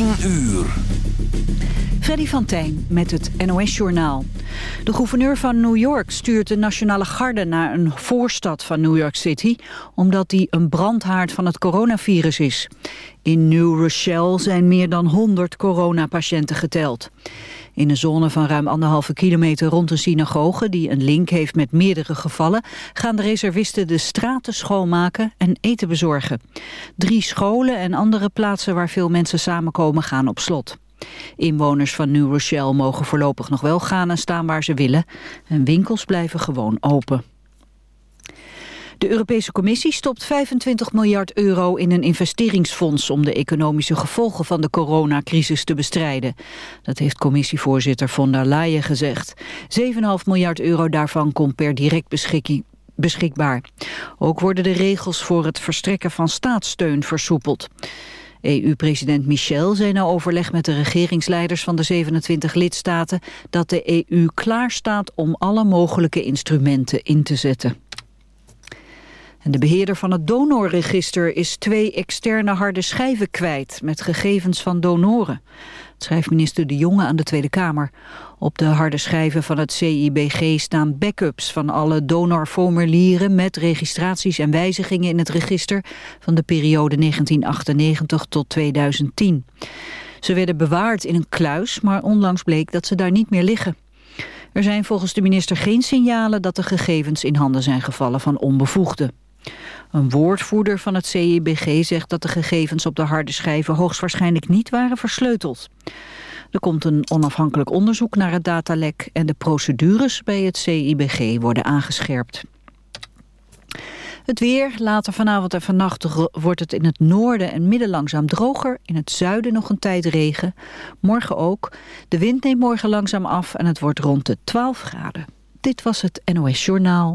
10 uur. Freddy van Tijn met het NOS-journaal. De gouverneur van New York stuurt de Nationale Garde naar een voorstad van New York City... omdat die een brandhaard van het coronavirus is. In New Rochelle zijn meer dan 100 coronapatiënten geteld. In een zone van ruim anderhalve kilometer rond een synagoge... die een link heeft met meerdere gevallen... gaan de reservisten de straten schoonmaken en eten bezorgen. Drie scholen en andere plaatsen waar veel mensen samenkomen gaan op slot. Inwoners van New Rochelle mogen voorlopig nog wel gaan en staan waar ze willen. En winkels blijven gewoon open. De Europese Commissie stopt 25 miljard euro in een investeringsfonds om de economische gevolgen van de coronacrisis te bestrijden. Dat heeft commissievoorzitter von der Leyen gezegd. 7,5 miljard euro daarvan komt per direct beschikbaar. Ook worden de regels voor het verstrekken van staatssteun versoepeld. EU-president Michel zei na overleg met de regeringsleiders van de 27 lidstaten dat de EU klaar staat om alle mogelijke instrumenten in te zetten. De beheerder van het donorregister is twee externe harde schijven kwijt met gegevens van donoren. Dat schrijft minister De Jonge aan de Tweede Kamer. Op de harde schijven van het CIBG staan backups van alle donorformulieren met registraties en wijzigingen in het register van de periode 1998 tot 2010. Ze werden bewaard in een kluis, maar onlangs bleek dat ze daar niet meer liggen. Er zijn volgens de minister geen signalen dat de gegevens in handen zijn gevallen van onbevoegden. Een woordvoerder van het CIBG zegt dat de gegevens op de harde schijven hoogstwaarschijnlijk niet waren versleuteld. Er komt een onafhankelijk onderzoek naar het datalek en de procedures bij het CIBG worden aangescherpt. Het weer, later vanavond en vannacht wordt het in het noorden en midden langzaam droger. In het zuiden nog een tijd regen. Morgen ook. De wind neemt morgen langzaam af en het wordt rond de 12 graden. Dit was het NOS Journaal.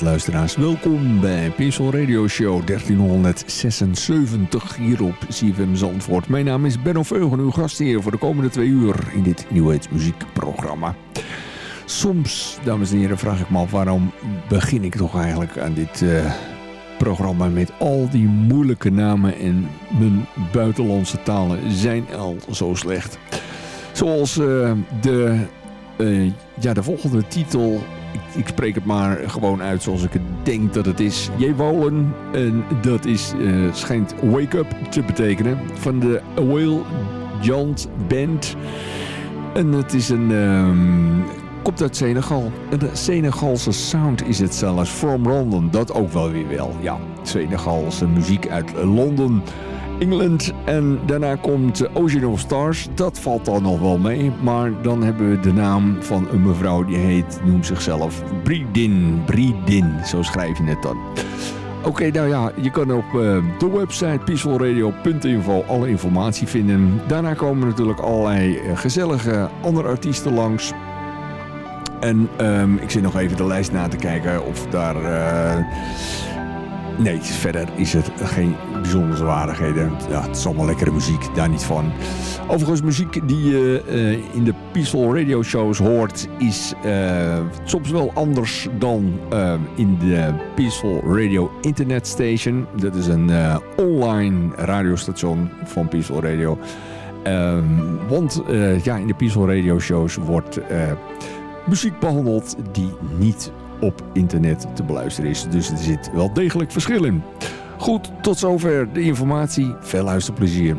Luisteraars. Welkom bij Peaceful Radio Show 1376 hier op CFM Zandvoort. Mijn naam is Benno Veugen, uw gastheer voor de komende twee uur in dit New muziekprogramma. Soms, dames en heren, vraag ik me af waarom begin ik toch eigenlijk aan dit uh, programma met al die moeilijke namen en mijn buitenlandse talen zijn al zo slecht. Zoals uh, de, uh, ja, de volgende titel ik, spreek het maar gewoon uit zoals ik het denk dat het is. Jewolen, en dat is, uh, schijnt Wake Up te betekenen. Van de Whale Giant Band. En het is een... Um, komt uit Senegal. Een Senegalse sound is het zelfs. From London, dat ook wel weer wel. Ja, Senegalse muziek uit Londen. England. En daarna komt Ocean of Stars. Dat valt dan nog wel mee. Maar dan hebben we de naam van een mevrouw die heet, noemt zichzelf Bridin. Bridin, zo schrijf je het dan. Oké, nou ja, je kan op uh, de website peacefulradio.info alle informatie vinden. Daarna komen natuurlijk allerlei uh, gezellige andere artiesten langs. En um, ik zit nog even de lijst na te kijken of daar... Uh, Nee, verder is het geen bijzondere zwaardigheden. Ja, het is allemaal lekkere muziek, daar niet van. Overigens, muziek die je uh, in de Peaceful Radio shows hoort... is uh, soms wel anders dan uh, in de Peaceful Radio Internet Station. Dat is een online radiostation van Peaceful Radio. Um, want ja, in de Peaceful Radio shows wordt muziek behandeld die niet op internet te beluisteren is. Dus er zit wel degelijk verschil in. Goed, tot zover de informatie. Veel luisterplezier.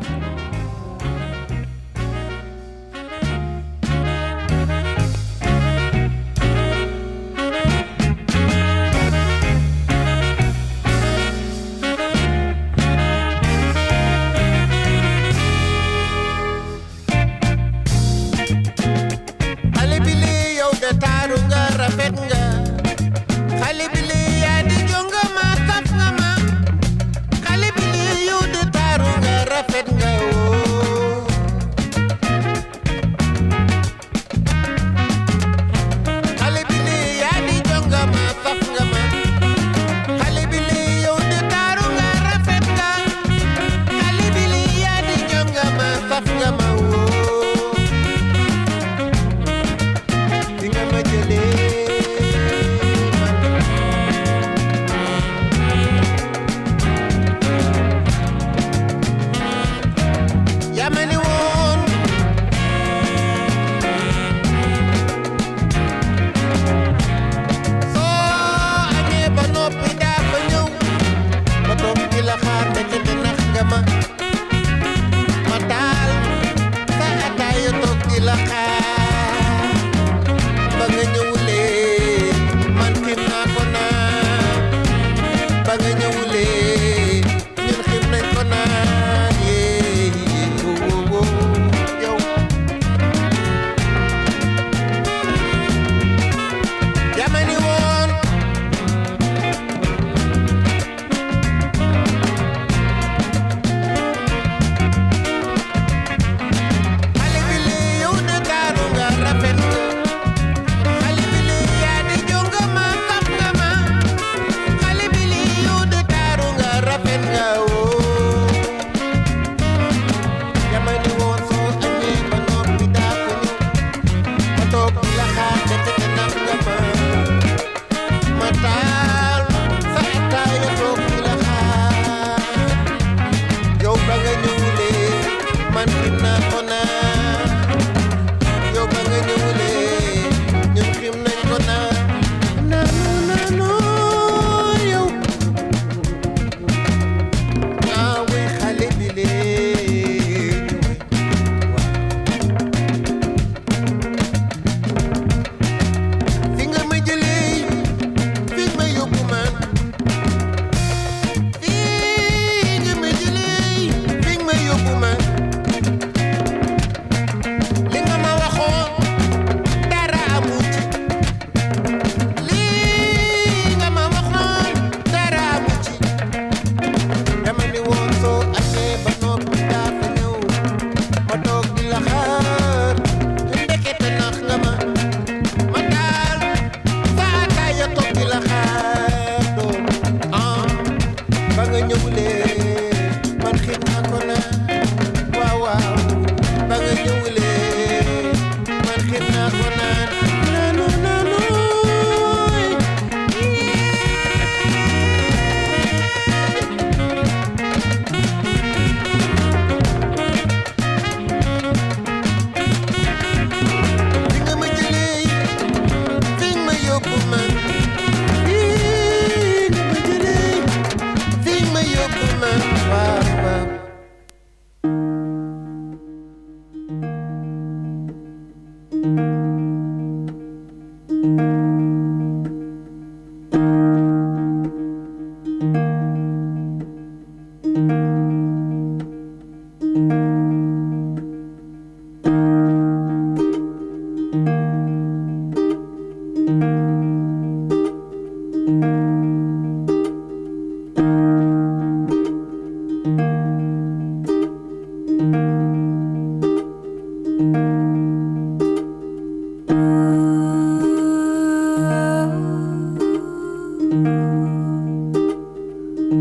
thank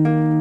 you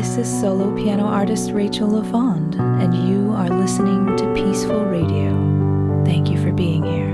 is solo piano artist Rachel LaFond, and you are listening to Peaceful Radio. Thank you for being here.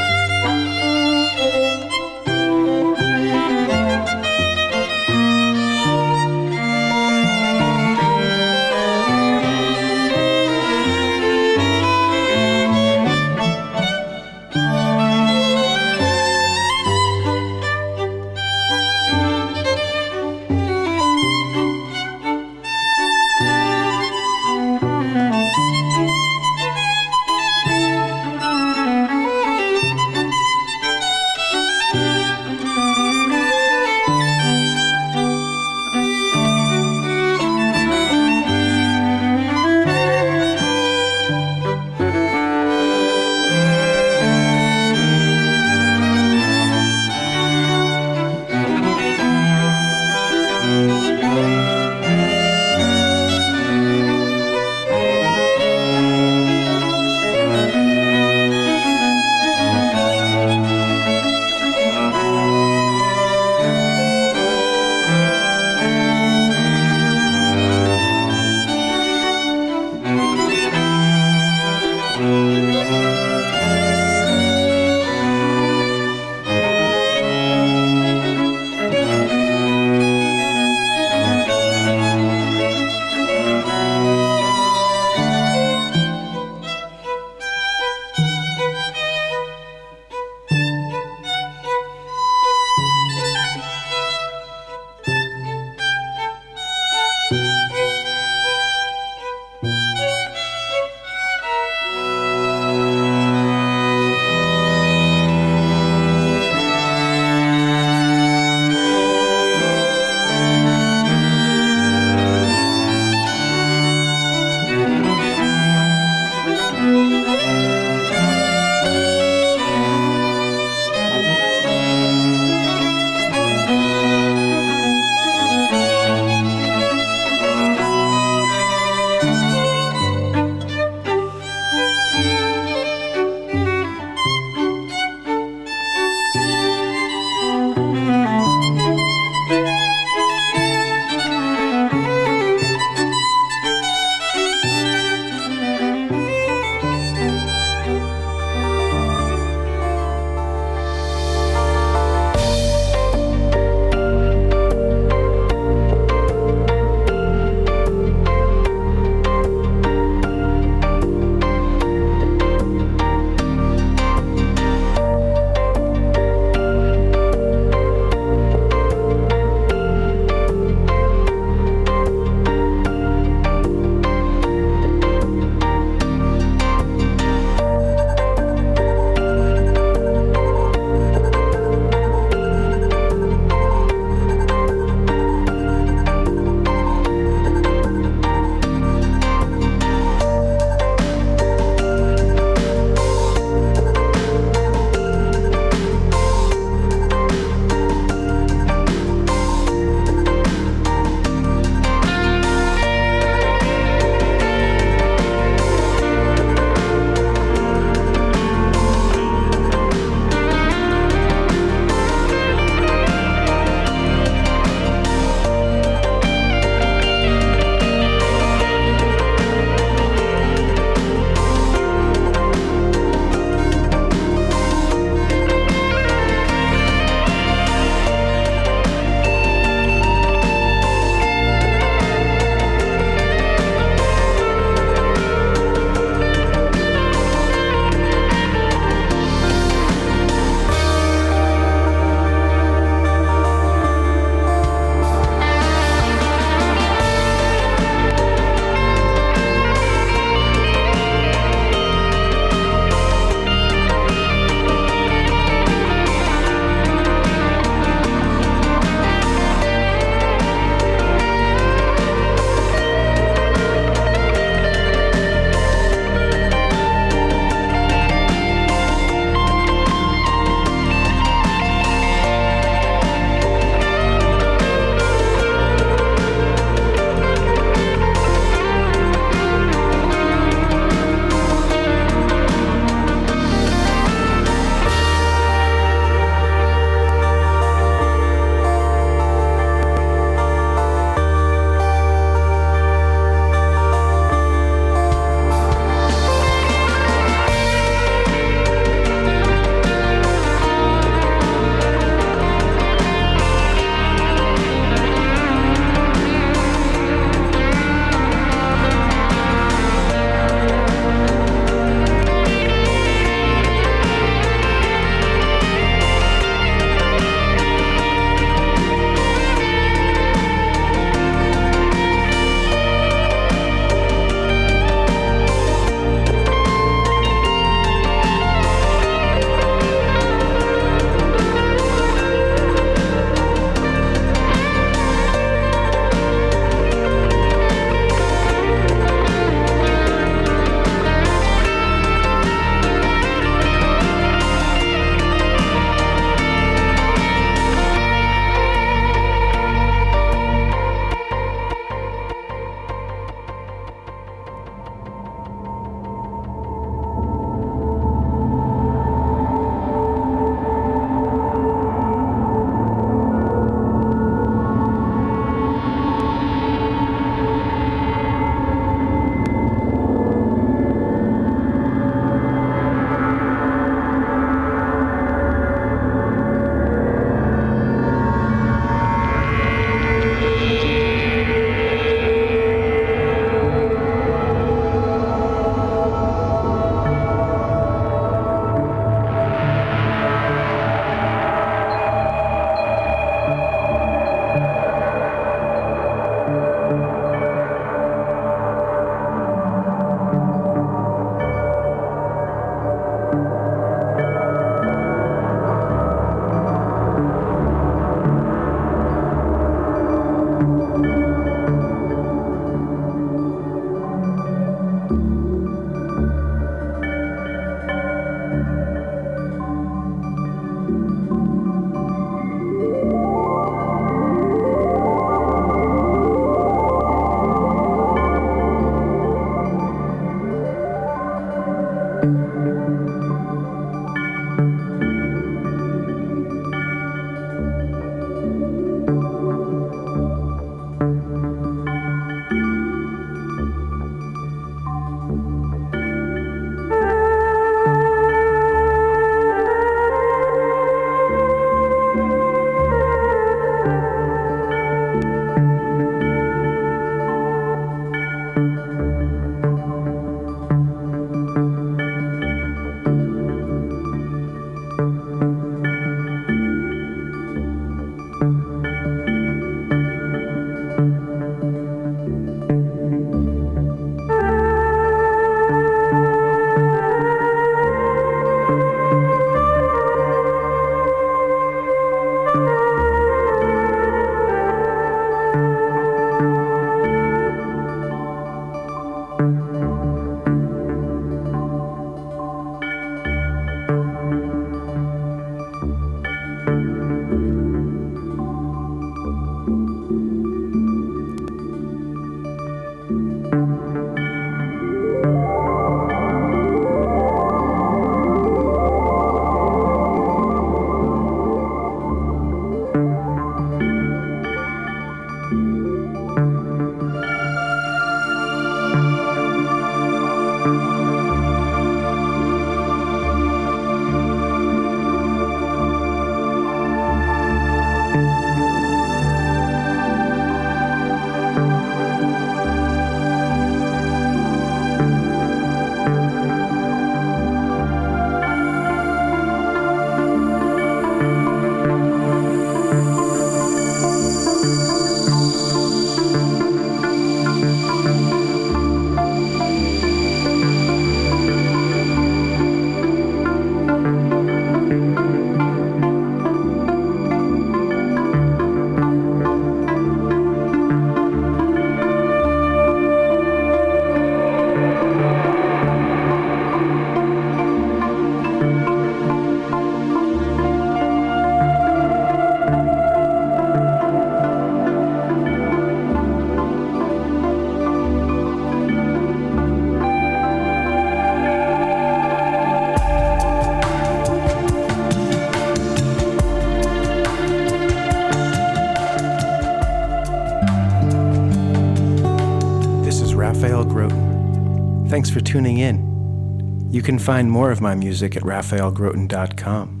Tuning in. You can find more of my music at raphaelgroton.com.